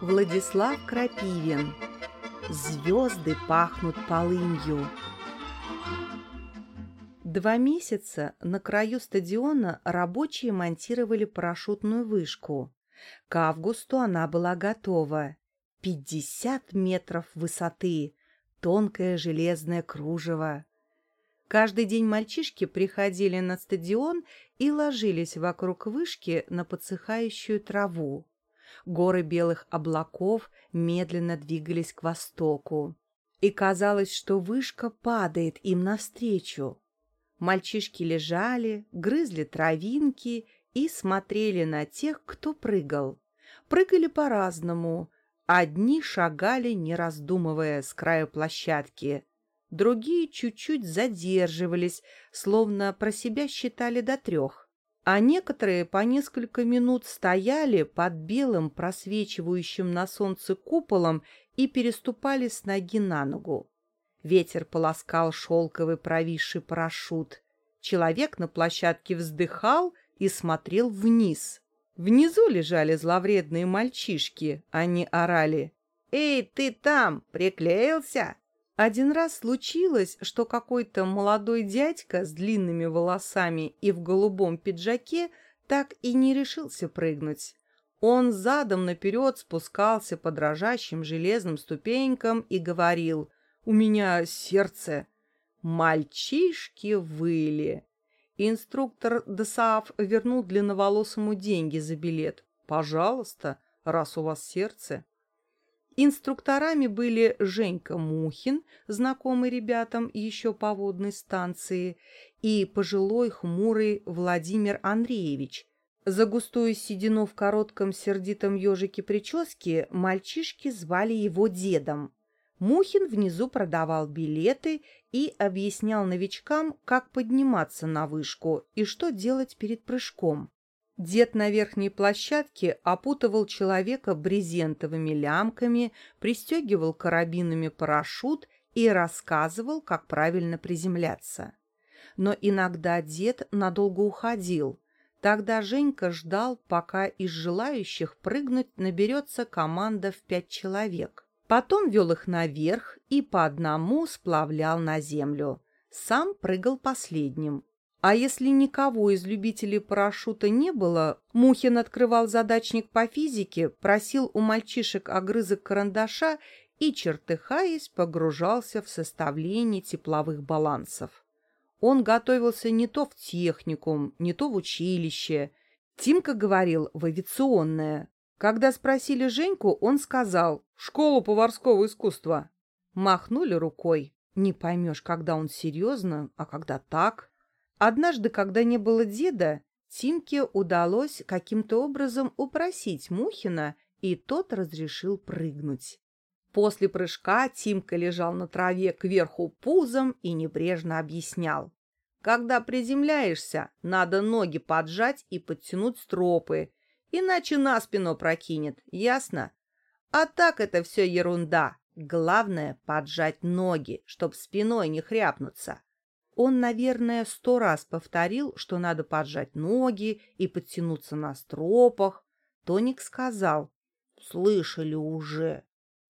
Владислав Крапивин Звезды пахнут полынью Два месяца на краю стадиона рабочие монтировали парашютную вышку. К августу она была готова. 50 метров высоты, тонкое железное кружево. Каждый день мальчишки приходили на стадион и ложились вокруг вышки на подсыхающую траву. Горы белых облаков медленно двигались к востоку. И казалось, что вышка падает им навстречу. Мальчишки лежали, грызли травинки и смотрели на тех, кто прыгал. Прыгали по-разному. Одни шагали, не раздумывая, с края площадки. Другие чуть-чуть задерживались, словно про себя считали до трех. А некоторые по несколько минут стояли под белым, просвечивающим на солнце куполом и переступали с ноги на ногу. Ветер полоскал шелковый провисший парашют. Человек на площадке вздыхал и смотрел вниз. Внизу лежали зловредные мальчишки. Они орали. «Эй, ты там, приклеился?» Один раз случилось, что какой-то молодой дядька с длинными волосами и в голубом пиджаке так и не решился прыгнуть. Он задом наперед спускался по дрожащим железным ступенькам и говорил «У меня сердце». Мальчишки выли. Инструктор ДСААФ вернул длинноволосому деньги за билет. «Пожалуйста, раз у вас сердце». Инструкторами были Женька Мухин, знакомый ребятам еще по водной станции, и пожилой хмурый Владимир Андреевич. За густую седину в коротком сердитом ежике прически мальчишки звали его дедом. Мухин внизу продавал билеты и объяснял новичкам, как подниматься на вышку и что делать перед прыжком. Дед на верхней площадке опутывал человека брезентовыми лямками, пристегивал карабинами парашют и рассказывал, как правильно приземляться. Но иногда дед надолго уходил. Тогда Женька ждал, пока из желающих прыгнуть наберется команда в пять человек. Потом вел их наверх и по одному сплавлял на землю. Сам прыгал последним. А если никого из любителей парашюта не было, Мухин открывал задачник по физике, просил у мальчишек огрызок карандаша и, чертыхаясь, погружался в составление тепловых балансов. Он готовился не то в техникум, не то в училище. Тимка говорил в авиационное, когда спросили Женьку, он сказал «Школу поварского искусства». Махнули рукой. Не поймешь, когда он серьезно, а когда так. Однажды, когда не было деда, Тимке удалось каким-то образом упросить Мухина, и тот разрешил прыгнуть. После прыжка Тимка лежал на траве кверху пузом и небрежно объяснял. Когда приземляешься, надо ноги поджать и подтянуть стропы, иначе на спину прокинет, ясно? А так это все ерунда. Главное — поджать ноги, чтоб спиной не хряпнуться. Он, наверное, сто раз повторил, что надо поджать ноги и подтянуться на стропах. Тоник сказал, «Слышали уже».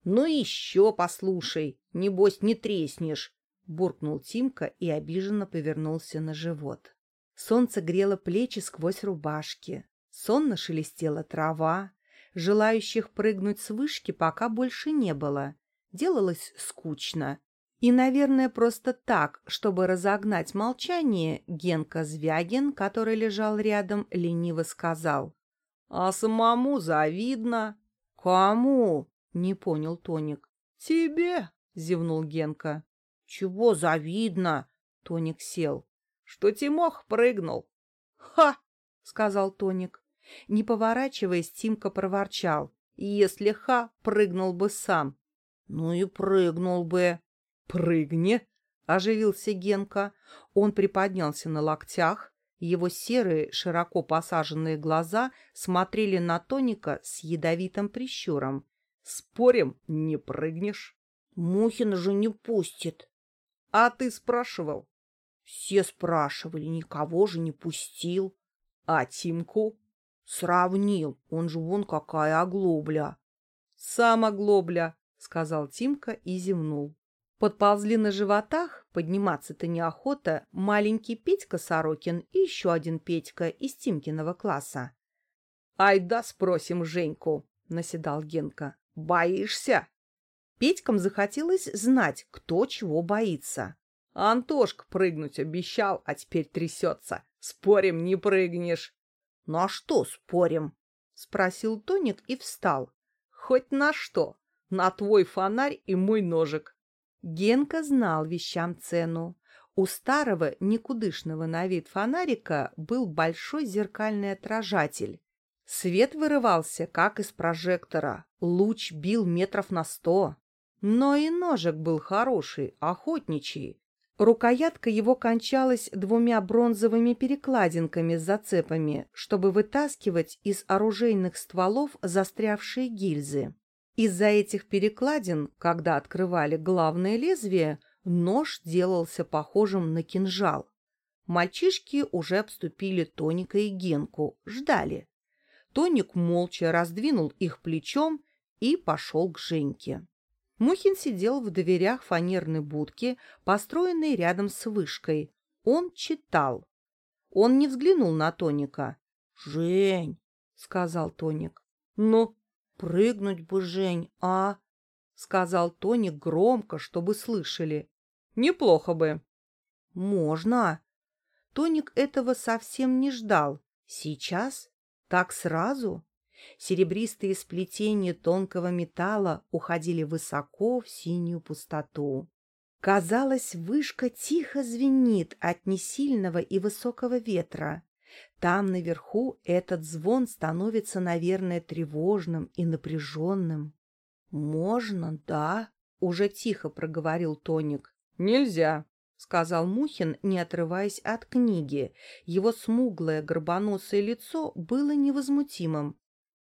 «Ну еще послушай, небось не треснешь», — буркнул Тимка и обиженно повернулся на живот. Солнце грело плечи сквозь рубашки. Сонно шелестела трава. Желающих прыгнуть с вышки пока больше не было. Делалось скучно. И, наверное, просто так, чтобы разогнать молчание, Генка Звягин, который лежал рядом, лениво сказал. — А самому завидно. — Кому? — не понял Тоник. — Тебе, — зевнул Генка. — Чего завидно? — Тоник сел. — Что Тимох прыгнул. — Ха! — сказал Тоник. Не поворачиваясь, Тимка проворчал. «Если Ха прыгнул бы сам». «Ну и прыгнул бы». «Прыгни!» — оживился Генка. Он приподнялся на локтях. Его серые, широко посаженные глаза смотрели на Тоника с ядовитым прищуром. «Спорим, не прыгнешь?» «Мухин же не пустит». «А ты спрашивал?» «Все спрашивали, никого же не пустил». «А Тимку?» Сравнил, он же вон какая оглобля. «Сам оглобля», — сказал Тимка и зевнул. Подползли на животах, подниматься-то неохота, маленький Петька Сорокин и еще один Петька из Тимкиного класса. «Ай да спросим Женьку», — наседал Генка. «Боишься?» Петькам захотелось знать, кто чего боится. Антошка прыгнуть обещал, а теперь трясется. Спорим, не прыгнешь. — Ну а что спорим? — спросил Тоник и встал. — Хоть на что. На твой фонарь и мой ножик. Генка знал вещам цену. У старого, никудышного на вид фонарика был большой зеркальный отражатель. Свет вырывался, как из прожектора. Луч бил метров на сто. Но и ножик был хороший, охотничий. Рукоятка его кончалась двумя бронзовыми перекладинками с зацепами, чтобы вытаскивать из оружейных стволов застрявшие гильзы. Из-за этих перекладин, когда открывали главное лезвие, нож делался похожим на кинжал. Мальчишки уже обступили Тоника и Генку, ждали. Тоник молча раздвинул их плечом и пошел к Женьке. Мухин сидел в дверях фанерной будки, построенной рядом с вышкой. Он читал. Он не взглянул на Тоника. «Жень!» — сказал Тоник. «Ну, прыгнуть бы, Жень, а?» — сказал Тоник громко, чтобы слышали. «Неплохо бы». «Можно». Тоник этого совсем не ждал. «Сейчас? Так сразу?» Серебристые сплетения тонкого металла уходили высоко в синюю пустоту. Казалось, вышка тихо звенит от несильного и высокого ветра. Там наверху этот звон становится, наверное, тревожным и напряженным. «Можно, да?» — уже тихо проговорил Тоник. «Нельзя», — сказал Мухин, не отрываясь от книги. Его смуглое горбоносое лицо было невозмутимым.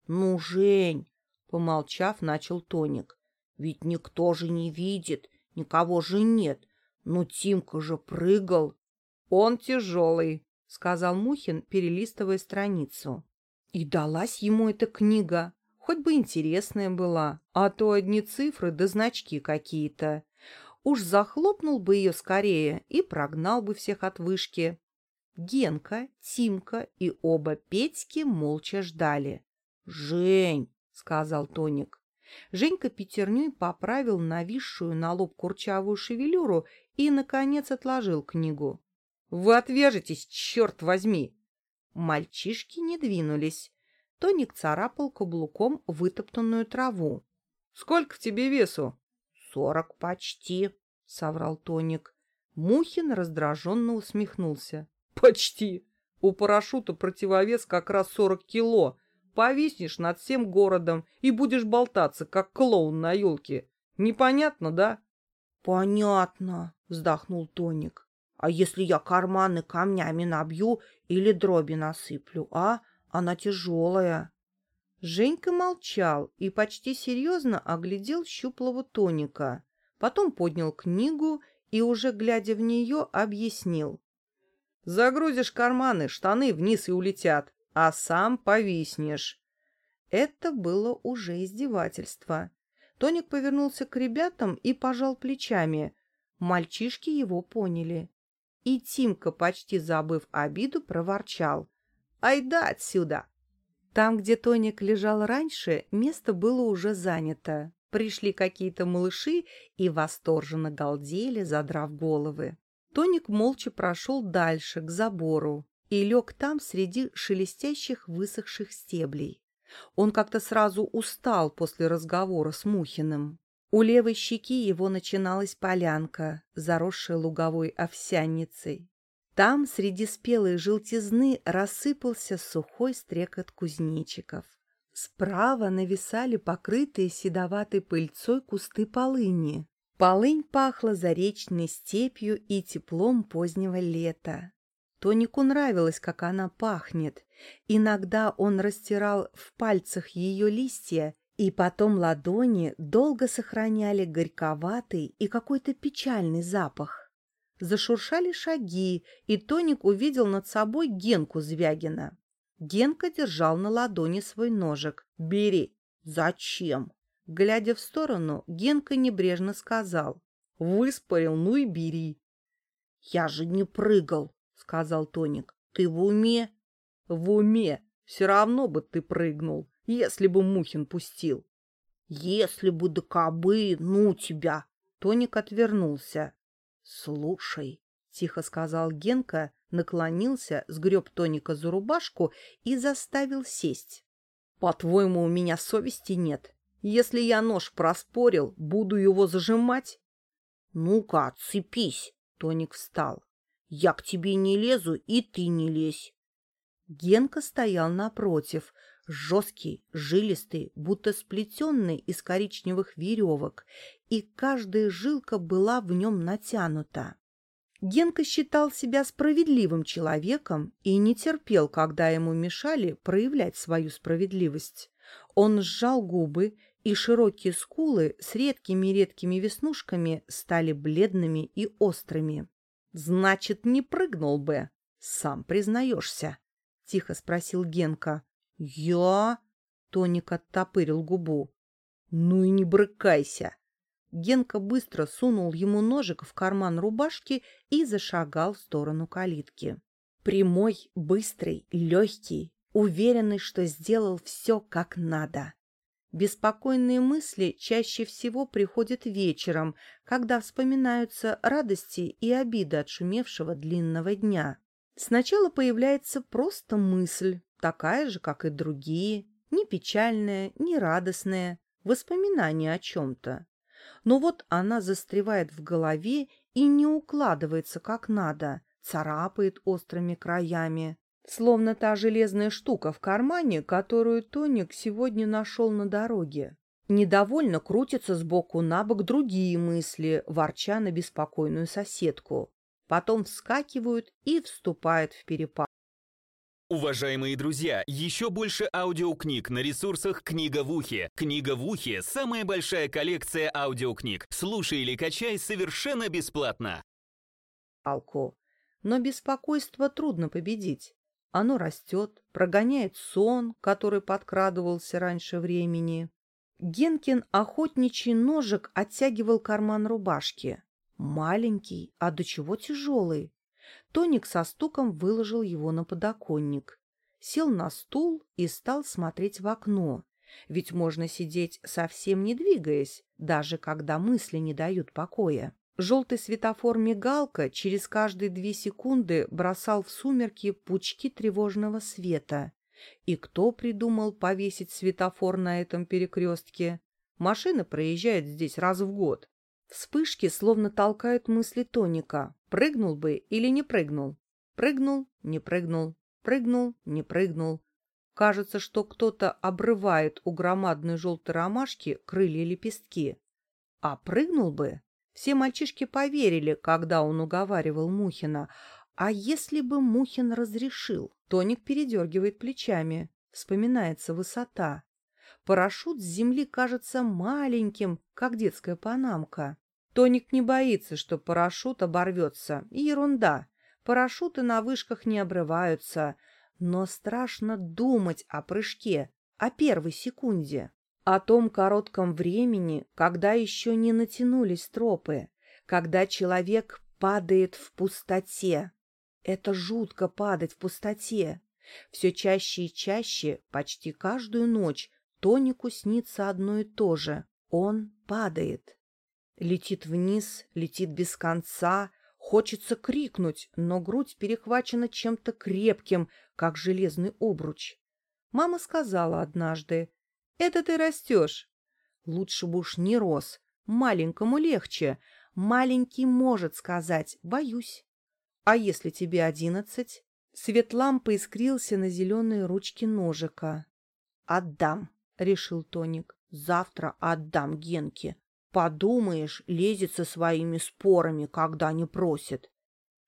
«Ну, Жень!» — помолчав, начал Тоник. «Ведь никто же не видит, никого же нет. Ну, Тимка же прыгал!» «Он тяжелый!» — сказал Мухин, перелистывая страницу. И далась ему эта книга. Хоть бы интересная была, а то одни цифры да значки какие-то. Уж захлопнул бы ее скорее и прогнал бы всех от вышки. Генка, Тимка и оба Петьки молча ждали. «Жень!» — сказал Тоник. Женька пятерней поправил нависшую на лоб курчавую шевелюру и, наконец, отложил книгу. «Вы отвяжетесь, черт возьми!» Мальчишки не двинулись. Тоник царапал каблуком вытоптанную траву. «Сколько тебе весу?» «Сорок почти», — соврал Тоник. Мухин раздраженно усмехнулся. «Почти! У парашюта противовес как раз сорок кило, Повиснешь над всем городом и будешь болтаться, как клоун на елке. Непонятно, да? — Понятно, — вздохнул Тоник. — А если я карманы камнями набью или дроби насыплю, а? Она тяжелая. Женька молчал и почти серьезно оглядел щуплого Тоника. Потом поднял книгу и, уже глядя в нее, объяснил. — Загрузишь карманы, штаны вниз и улетят а сам повиснешь. Это было уже издевательство. Тоник повернулся к ребятам и пожал плечами. Мальчишки его поняли. И Тимка, почти забыв обиду, проворчал. «Айда отсюда!» Там, где Тоник лежал раньше, место было уже занято. Пришли какие-то малыши и восторженно галдели, задрав головы. Тоник молча прошел дальше, к забору и лег там среди шелестящих высохших стеблей. Он как-то сразу устал после разговора с Мухиным. У левой щеки его начиналась полянка, заросшая луговой овсянницей. Там среди спелой желтизны рассыпался сухой стрекот кузнечиков. Справа нависали покрытые седоватой пыльцой кусты полыни. Полынь пахла заречной степью и теплом позднего лета. Тонику нравилось, как она пахнет. Иногда он растирал в пальцах ее листья, и потом ладони долго сохраняли горьковатый и какой-то печальный запах. Зашуршали шаги, и Тоник увидел над собой Генку Звягина. Генка держал на ладони свой ножик. «Бери!» «Зачем?» Глядя в сторону, Генка небрежно сказал. «Выспорил, ну и бери». «Я же не прыгал», — сказал Тоник. «Ты в уме?» «В уме. Все равно бы ты прыгнул, если бы Мухин пустил». «Если бы да кобы, ну тебя!» Тоник отвернулся. «Слушай», — тихо сказал Генка, наклонился, сгреб Тоника за рубашку и заставил сесть. «По-твоему, у меня совести нет? Если я нож проспорил, буду его зажимать?» «Ну-ка, отцепись!» — Тоник встал. «Я к тебе не лезу, и ты не лезь!» Генка стоял напротив, жесткий, жилистый, будто сплетенный из коричневых веревок, и каждая жилка была в нем натянута. Генка считал себя справедливым человеком и не терпел, когда ему мешали проявлять свою справедливость. Он сжал губы, и широкие скулы с редкими-редкими веснушками стали бледными и острыми. «Значит, не прыгнул бы, сам признаешься», — тихо спросил Генка. «Я?» — Тоник оттопырил губу. «Ну и не брыкайся!» Генка быстро сунул ему ножик в карман рубашки и зашагал в сторону калитки. Прямой, быстрый, легкий, уверенный, что сделал все как надо. Беспокойные мысли чаще всего приходят вечером, когда вспоминаются радости и обиды от шумевшего длинного дня. Сначала появляется просто мысль, такая же, как и другие, не печальная, не радостная, воспоминание о чем-то. Но вот она застревает в голове и не укладывается как надо, царапает острыми краями. Словно та железная штука в кармане, которую Тоник сегодня нашел на дороге. Недовольно крутятся сбоку на бок другие мысли, ворча на беспокойную соседку. Потом вскакивают и вступают в перепад. Уважаемые друзья, еще больше аудиокниг на ресурсах «Книга в ухе». «Книга в ухе» — самая большая коллекция аудиокниг. Слушай или качай совершенно бесплатно. Алку. Но беспокойство трудно победить. Оно растет, прогоняет сон, который подкрадывался раньше времени. Генкин охотничий ножик оттягивал карман рубашки. Маленький, а до чего тяжелый. Тоник со стуком выложил его на подоконник. Сел на стул и стал смотреть в окно. Ведь можно сидеть совсем не двигаясь, даже когда мысли не дают покоя. Желтый светофор-мигалка через каждые две секунды бросал в сумерки пучки тревожного света. И кто придумал повесить светофор на этом перекрестке? Машины проезжают здесь раз в год. Вспышки словно толкают мысли Тоника. Прыгнул бы или не прыгнул? Прыгнул, не прыгнул, прыгнул, не прыгнул. Кажется, что кто-то обрывает у громадной желтой ромашки крылья лепестки. А прыгнул бы? Все мальчишки поверили, когда он уговаривал Мухина. А если бы Мухин разрешил? Тоник передергивает плечами. Вспоминается высота. Парашют с земли кажется маленьким, как детская панамка. Тоник не боится, что парашют оборвется. Ерунда. Парашюты на вышках не обрываются. Но страшно думать о прыжке, о первой секунде о том коротком времени, когда еще не натянулись тропы, когда человек падает в пустоте. Это жутко падать в пустоте. Все чаще и чаще, почти каждую ночь, Тонику снится одно и то же. Он падает. Летит вниз, летит без конца, хочется крикнуть, но грудь перехвачена чем-то крепким, как железный обруч. Мама сказала однажды, это ты растешь. Лучше бы уж не рос. Маленькому легче. Маленький может сказать «боюсь». А если тебе одиннадцать? Свет лампы искрился на зеленые ручки ножика. «Отдам», — решил Тоник. «Завтра отдам Генке. Подумаешь, лезет со своими спорами, когда не просит».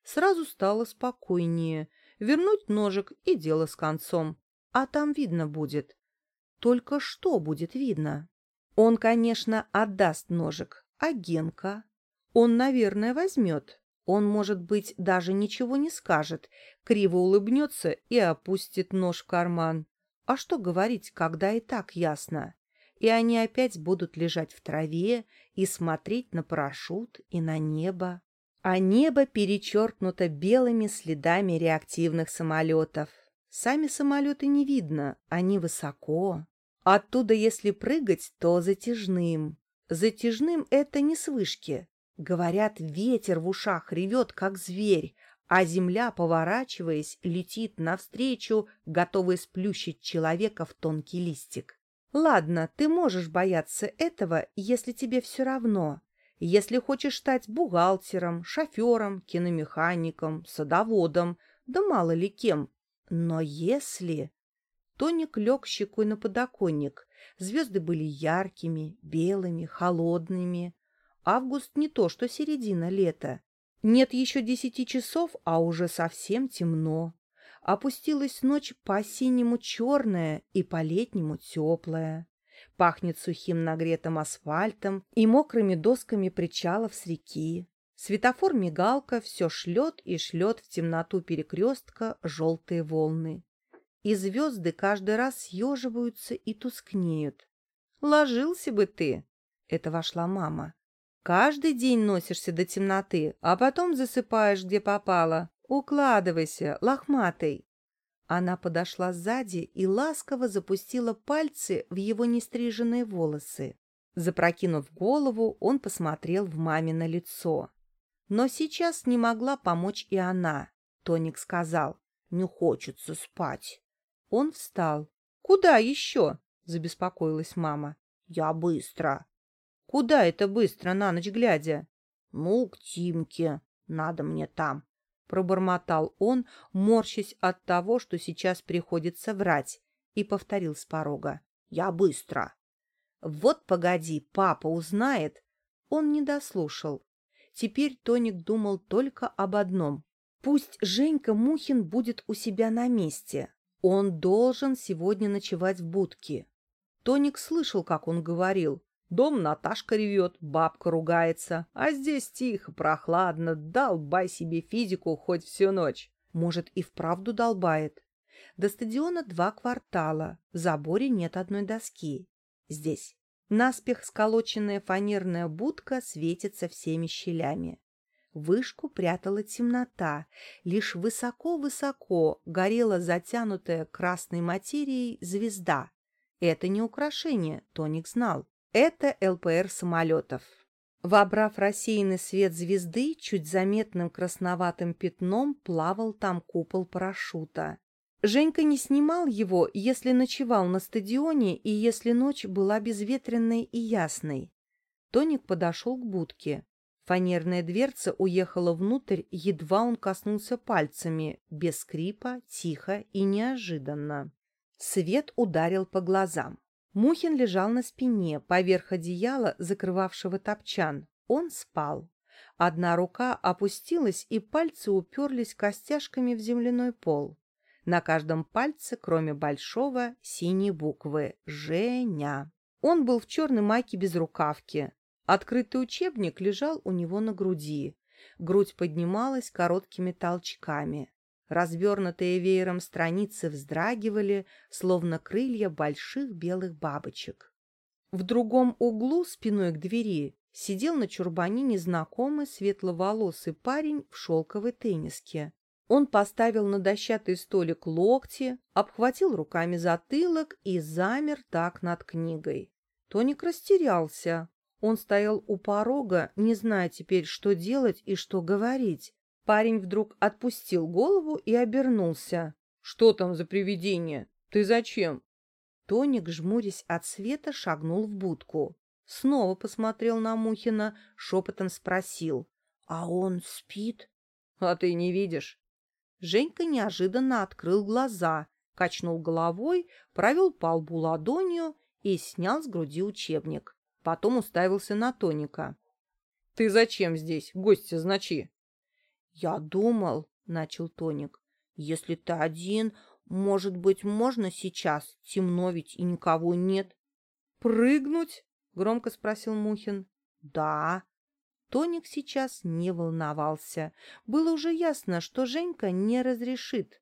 Сразу стало спокойнее. Вернуть ножик и дело с концом. А там видно будет. Только что будет видно? Он, конечно, отдаст ножик, а Генка? Он, наверное, возьмет. Он, может быть, даже ничего не скажет, криво улыбнется и опустит нож в карман. А что говорить, когда и так ясно? и они опять будут лежать в траве и смотреть на парашют и на небо. А небо перечеркнуто белыми следами реактивных самолетов. Сами самолеты не видно, они высоко. Оттуда, если прыгать, то затяжным. Затяжным это не с вышки. Говорят, ветер в ушах ревет, как зверь, а земля, поворачиваясь, летит навстречу, готовая сплющить человека в тонкий листик. Ладно, ты можешь бояться этого, если тебе все равно. Если хочешь стать бухгалтером, шофером, киномехаником, садоводом, да мало ли кем. Но если... Тоник лег щекой на подоконник. Звезды были яркими, белыми, холодными. Август не то, что середина лета. Нет еще десяти часов, а уже совсем темно. Опустилась ночь по-осеннему черная и по-летнему теплая. Пахнет сухим нагретым асфальтом и мокрыми досками причалов с реки. Светофор-мигалка все шлет и шлет в темноту перекрестка желтые волны. И звезды каждый раз съеживаются и тускнеют. «Ложился бы ты!» — это вошла мама. Каждый день носишься до темноты, а потом засыпаешь, где попало. Укладывайся, лохматый. Она подошла сзади и ласково запустила пальцы в его нестриженные волосы. Запрокинув голову, он посмотрел в мамино лицо. Но сейчас не могла помочь и она. Тоник сказал, «Не хочется спать». Он встал. «Куда еще?» — забеспокоилась мама. «Я быстро». Куда это быстро, на ночь глядя? — Ну, к Тимке. Надо мне там. Пробормотал он, морщась от того, что сейчас приходится врать, и повторил с порога. — Я быстро. — Вот погоди, папа узнает. Он не дослушал. Теперь Тоник думал только об одном. Пусть Женька Мухин будет у себя на месте. Он должен сегодня ночевать в будке. Тоник слышал, как он говорил. Дом Наташка ревет, бабка ругается, а здесь тихо, прохладно, долбай себе физику хоть всю ночь. Может, и вправду долбает. До стадиона два квартала, в заборе нет одной доски. Здесь. Наспех сколоченная фанерная будка светится всеми щелями. Вышку прятала темнота, лишь высоко-высоко горела затянутая красной материей звезда. Это не украшение, Тоник знал. Это ЛПР самолетов. Вобрав рассеянный свет звезды, чуть заметным красноватым пятном плавал там купол парашюта. Женька не снимал его, если ночевал на стадионе и если ночь была безветренной и ясной. Тоник подошел к будке. Фанерная дверца уехала внутрь, едва он коснулся пальцами, без скрипа, тихо и неожиданно. Свет ударил по глазам. Мухин лежал на спине, поверх одеяла, закрывавшего топчан. Он спал. Одна рука опустилась, и пальцы уперлись костяшками в земляной пол. На каждом пальце, кроме большого, синие буквы «Женя». Он был в черной майке без рукавки. Открытый учебник лежал у него на груди. Грудь поднималась короткими толчками. Развернутые веером страницы вздрагивали, словно крылья больших белых бабочек. В другом углу, спиной к двери, сидел на чурбане незнакомый светловолосый парень в шелковой тенниске. Он поставил на дощатый столик локти, обхватил руками затылок и замер так над книгой. Тоник растерялся. Он стоял у порога, не зная теперь, что делать и что говорить. Парень вдруг отпустил голову и обернулся. «Что там за привидение? Ты зачем?» Тоник, жмурясь от света, шагнул в будку. Снова посмотрел на Мухина, шепотом спросил. «А он спит?» «А ты не видишь?» Женька неожиданно открыл глаза, качнул головой, провел по лбу ладонью и снял с груди учебник. Потом уставился на Тоника. «Ты зачем здесь, гостья значи?» «Я думал», — начал Тоник, — «если ты один, может быть, можно сейчас? Темно ведь и никого нет». «Прыгнуть?» — громко спросил Мухин. «Да». Тоник сейчас не волновался. Было уже ясно, что Женька не разрешит.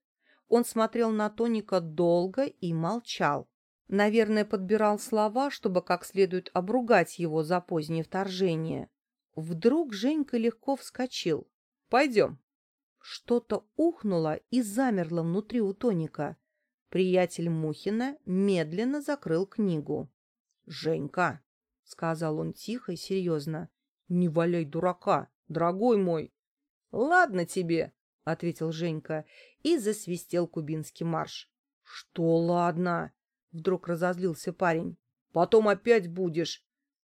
Он смотрел на Тоника долго и молчал. Наверное, подбирал слова, чтобы как следует обругать его за позднее вторжение. Вдруг Женька легко вскочил. «Пойдем». Что-то ухнуло и замерло внутри у Тоника. Приятель Мухина медленно закрыл книгу. «Женька», — сказал он тихо и серьезно, — «не валяй дурака, дорогой мой». «Ладно тебе», — ответил Женька и засвистел кубинский марш. «Что ладно?» — вдруг разозлился парень. «Потом опять будешь».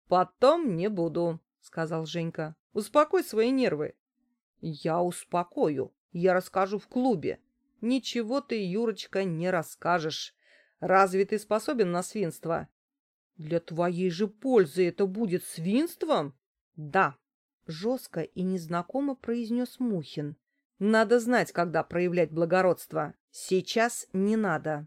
«Потом не буду», — сказал Женька. «Успокой свои нервы». «Я успокою. Я расскажу в клубе». «Ничего ты, Юрочка, не расскажешь. Разве ты способен на свинство?» «Для твоей же пользы это будет свинством?» «Да», — жестко и незнакомо произнес Мухин. «Надо знать, когда проявлять благородство. Сейчас не надо».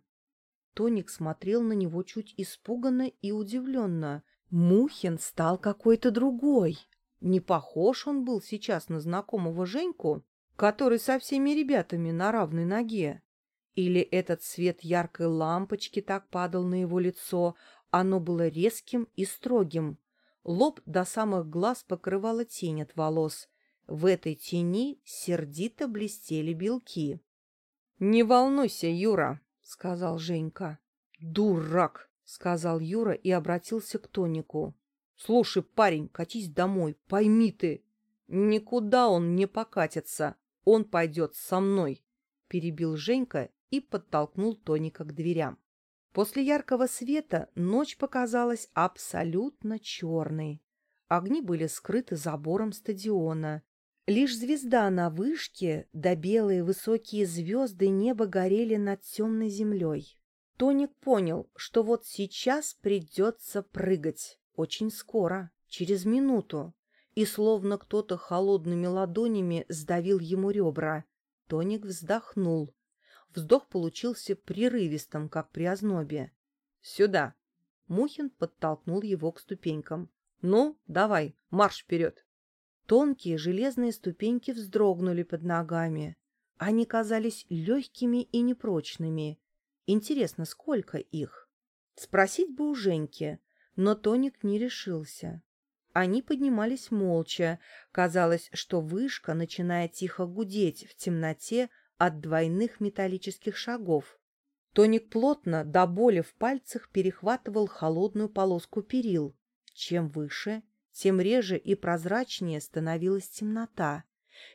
Тоник смотрел на него чуть испуганно и удивленно. Мухин стал какой-то другой. Не похож он был сейчас на знакомого Женьку, который со всеми ребятами на равной ноге. Или этот свет яркой лампочки так падал на его лицо, оно было резким и строгим. Лоб до самых глаз покрывала тень от волос. В этой тени сердито блестели белки. — Не волнуйся, Юра, — сказал Женька. — Дурак, — сказал Юра и обратился к Тонику. Слушай, парень, катись домой, пойми ты. Никуда он не покатится, он пойдет со мной, перебил Женька и подтолкнул Тоника к дверям. После яркого света ночь показалась абсолютно черной. Огни были скрыты забором стадиона. Лишь звезда на вышке да белые высокие звезды неба горели над темной землей. Тоник понял, что вот сейчас придется прыгать. Очень скоро, через минуту, и словно кто-то холодными ладонями сдавил ему ребра. Тоник вздохнул. Вздох получился прерывистым, как при ознобе. «Сюда!» Мухин подтолкнул его к ступенькам. «Ну, давай, марш вперед!» Тонкие железные ступеньки вздрогнули под ногами. Они казались легкими и непрочными. Интересно, сколько их? Спросить бы у Женьки, но Тоник не решился. Они поднимались молча. Казалось, что вышка начинает тихо гудеть в темноте от двойных металлических шагов. Тоник плотно, до боли в пальцах, перехватывал холодную полоску перил. Чем выше, тем реже и прозрачнее становилась темнота.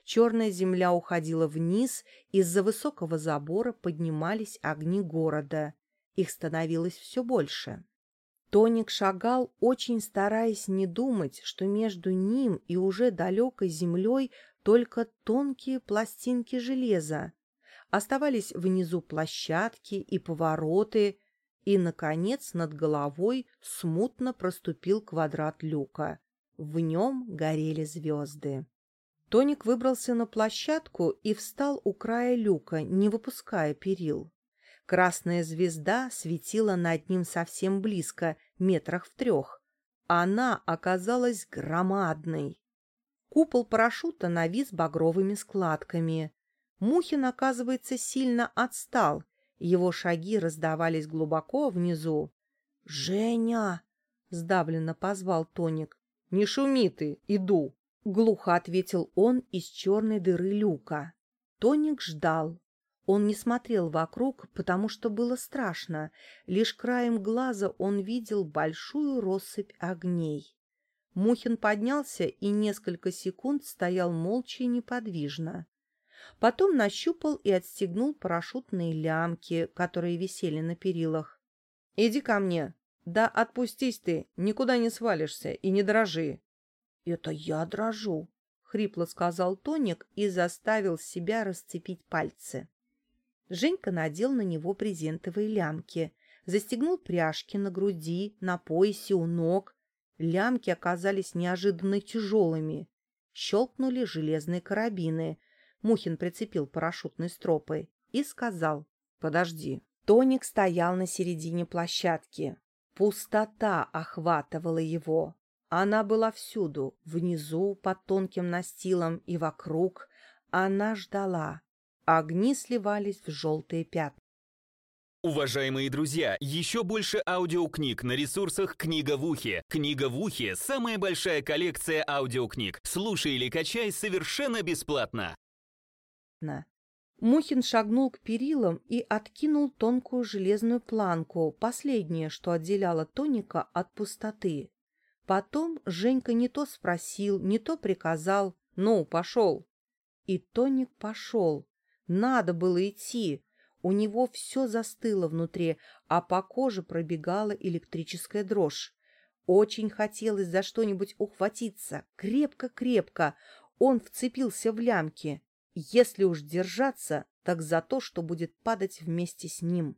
Черная земля уходила вниз, из-за высокого забора поднимались огни города. Их становилось все больше. Тоник шагал, очень стараясь не думать, что между ним и уже далекой землей только тонкие пластинки железа. Оставались внизу площадки и повороты, и, наконец, над головой смутно проступил квадрат люка. В нем горели звезды. Тоник выбрался на площадку и встал у края люка, не выпуская перил. Красная звезда светила над ним совсем близко, метрах в трех. Она оказалась громадной. Купол парашюта навис багровыми складками. Мухин, оказывается, сильно отстал. Его шаги раздавались глубоко внизу. «Женя!» — сдавленно позвал Тоник. «Не шуми ты, иду!» — глухо ответил он из черной дыры люка. Тоник ждал. Он не смотрел вокруг, потому что было страшно. Лишь краем глаза он видел большую россыпь огней. Мухин поднялся и несколько секунд стоял молча и неподвижно. Потом нащупал и отстегнул парашютные лямки, которые висели на перилах. — Иди ко мне. Да отпустись ты, никуда не свалишься и не дрожи. — Это я дрожу, — хрипло сказал Тоник и заставил себя расцепить пальцы. Женька надел на него брезентовые лямки, застегнул пряжки на груди, на поясе, у ног. Лямки оказались неожиданно тяжелыми. Щелкнули железные карабины. Мухин прицепил парашютной стропой и сказал «Подожди». Тоник стоял на середине площадки. Пустота охватывала его. Она была всюду, внизу, под тонким настилом и вокруг. Она ждала, Огни сливались в желтые пятна. Уважаемые друзья, еще больше аудиокниг на ресурсах «Книга в ухе». «Книга в ухе» — самая большая коллекция аудиокниг. Слушай или качай совершенно бесплатно. Мухин шагнул к перилам и откинул тонкую железную планку, последнее, что отделяло Тоника от пустоты. Потом Женька не то спросил, не то приказал «Ну, пошел!» И Тоник пошел. Надо было идти. У него все застыло внутри, а по коже пробегала электрическая дрожь. Очень хотелось за что-нибудь ухватиться, крепко-крепко. Он вцепился в лямки. Если уж держаться, так за то, что будет падать вместе с ним.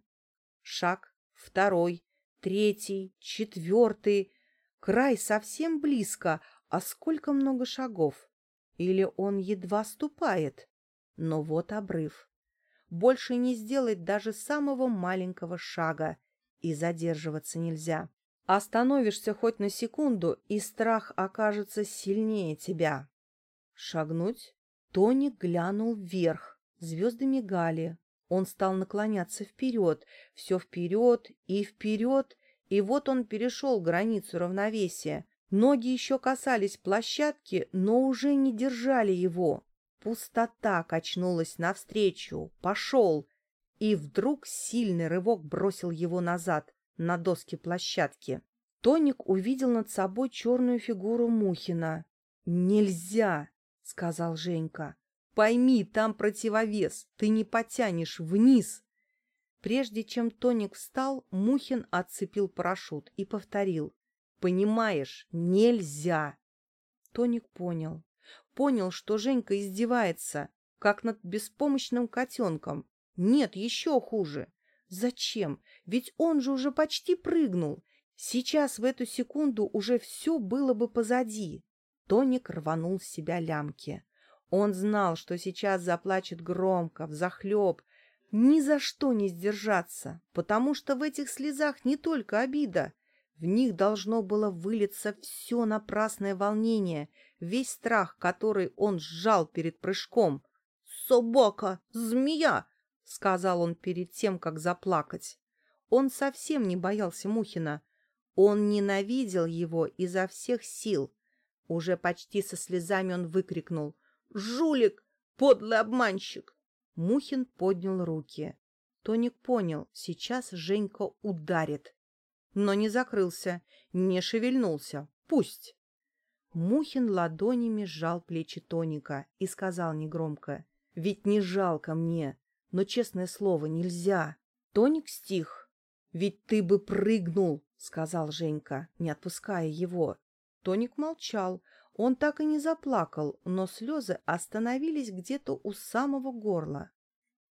Шаг, второй, третий, четвертый. Край совсем близко, а сколько много шагов. Или он едва ступает. Но вот обрыв больше не сделать даже самого маленького шага, и задерживаться нельзя. Остановишься хоть на секунду, и страх окажется сильнее тебя. Шагнуть? Тони глянул вверх. Звезды мигали. Он стал наклоняться вперед, все вперед и вперед, и вот он перешел границу равновесия. Ноги еще касались площадки, но уже не держали его. Пустота качнулась навстречу, пошел, и вдруг сильный рывок бросил его назад, на доски площадки. Тоник увидел над собой черную фигуру Мухина. «Нельзя!» — сказал Женька. «Пойми, там противовес, ты не потянешь вниз!» Прежде чем Тоник встал, Мухин отцепил парашют и повторил. «Понимаешь, нельзя!» Тоник понял понял, что Женька издевается, как над беспомощным котенком. Нет, еще хуже. Зачем? Ведь он же уже почти прыгнул. Сейчас в эту секунду уже все было бы позади. Тоник рванул с себя лямки. Он знал, что сейчас заплачет громко, взахлеб, ни за что не сдержаться, потому что в этих слезах не только обида. В них должно было вылиться все напрасное волнение, весь страх, который он сжал перед прыжком. «Собака! Змея!» — сказал он перед тем, как заплакать. Он совсем не боялся Мухина. Он ненавидел его изо всех сил. Уже почти со слезами он выкрикнул. «Жулик! Подлый обманщик!» Мухин поднял руки. Тоник понял, сейчас Женька ударит. Но не закрылся, не шевельнулся. Пусть. Мухин ладонями сжал плечи Тоника и сказал негромко, «Ведь не жалко мне, но, честное слово, нельзя». Тоник стих. «Ведь ты бы прыгнул», — сказал Женька, не отпуская его. Тоник молчал. Он так и не заплакал, но слезы остановились где-то у самого горла.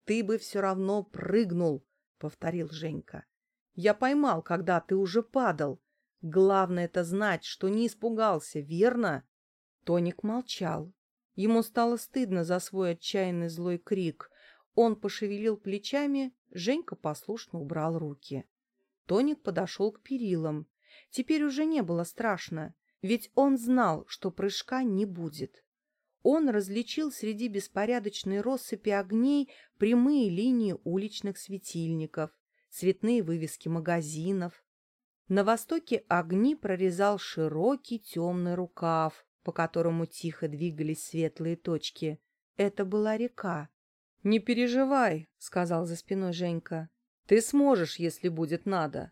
«Ты бы все равно прыгнул», — повторил Женька. «Я поймал, когда ты уже падал. Главное это знать, что не испугался, верно? Тоник молчал. Ему стало стыдно за свой отчаянный злой крик. Он пошевелил плечами, Женька послушно убрал руки. Тоник подошел к перилам. Теперь уже не было страшно, ведь он знал, что прыжка не будет. Он различил среди беспорядочной россыпи огней прямые линии уличных светильников, цветные вывески магазинов, на востоке огни прорезал широкий темный рукав, по которому тихо двигались светлые точки. Это была река. — Не переживай, — сказал за спиной Женька. — Ты сможешь, если будет надо.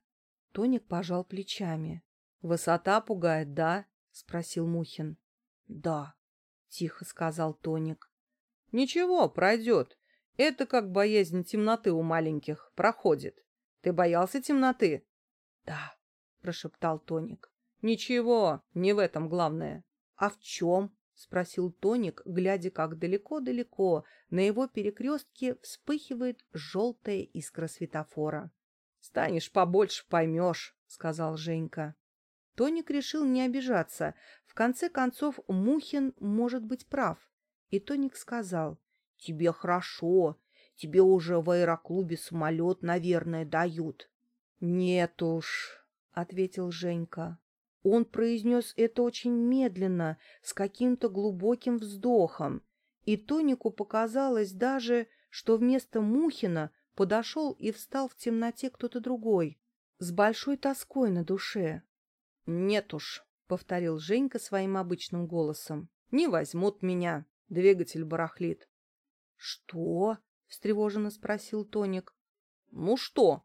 Тоник пожал плечами. — Высота пугает, да? — спросил Мухин. — Да, — тихо сказал Тоник. — Ничего, пройдет. Это как боязнь темноты у маленьких. Проходит. Ты боялся темноты? — Да прошептал Тоник. Ничего, не в этом главное. А в чем? спросил Тоник, глядя, как далеко-далеко на его перекрестке вспыхивает желтая искра светофора. Станешь побольше, поймешь, сказал Женька. Тоник решил не обижаться. В конце концов, Мухин может быть прав. И Тоник сказал, «Тебе хорошо. Тебе уже в аэроклубе самолет, наверное, дают». «Нет уж», — ответил Женька. Он произнес это очень медленно, с каким-то глубоким вздохом, и Тонику показалось даже, что вместо Мухина Подошел и встал в темноте кто-то другой, с большой тоской на душе. «Нет уж», — повторил Женька своим обычным голосом, — «не возьмут меня, двигатель барахлит». «Что?» — встревоженно спросил Тоник. «Ну что?»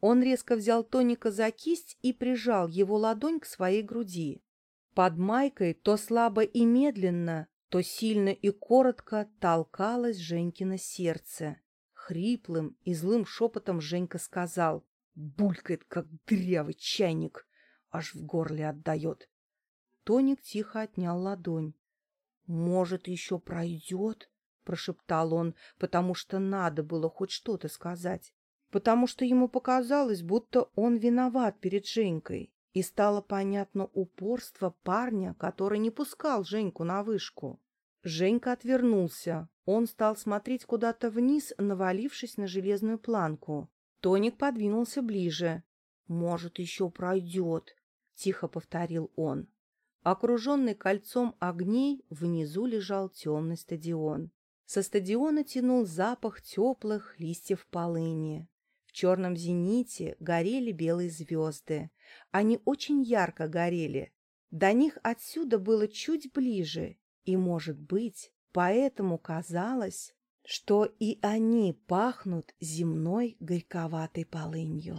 Он резко взял Тоника за кисть и прижал его ладонь к своей груди. Под майкой то слабо и медленно, то сильно и коротко толкалось Женькино сердце. Хриплым и злым шепотом Женька сказал «Булькает, как дырявый чайник, аж в горле отдает». Тоник тихо отнял ладонь. «Может, еще пройдет?» — прошептал он, потому что надо было хоть что-то сказать. Потому что ему показалось, будто он виноват перед Женькой. И стало понятно упорство парня, который не пускал Женьку на вышку. Женька отвернулся. Он стал смотреть куда-то вниз, навалившись на железную планку. Тоник подвинулся ближе. «Может, еще пройдет», — тихо повторил он. Окруженный кольцом огней, внизу лежал темный стадион. Со стадиона тянул запах теплых листьев полыни. В черном зените горели белые звезды. Они очень ярко горели. До них отсюда было чуть ближе, и, может быть, поэтому казалось, что и они пахнут земной горьковатой полынью.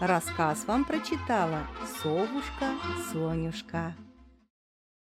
Рассказ вам прочитала совушка Сонюшка.